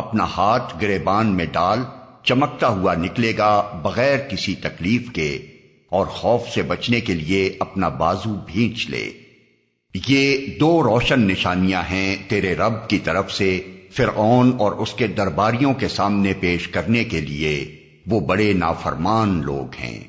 اپنا ہاتھ گریبان میں ڈال چمکتا ہوا نکلے گا بغیر کسی تکلیف کے اور خوف سے بچنے کے لیے اپنا بازو بھینچ لے۔ یہ دو روشن نشانیاں ہیں تیرے رب کی طرف سے فرعون اور اس کے درباریوں کے سامنے پیش کرنے کے لیے۔ وہ بڑے نافرمان لوگ ہیں۔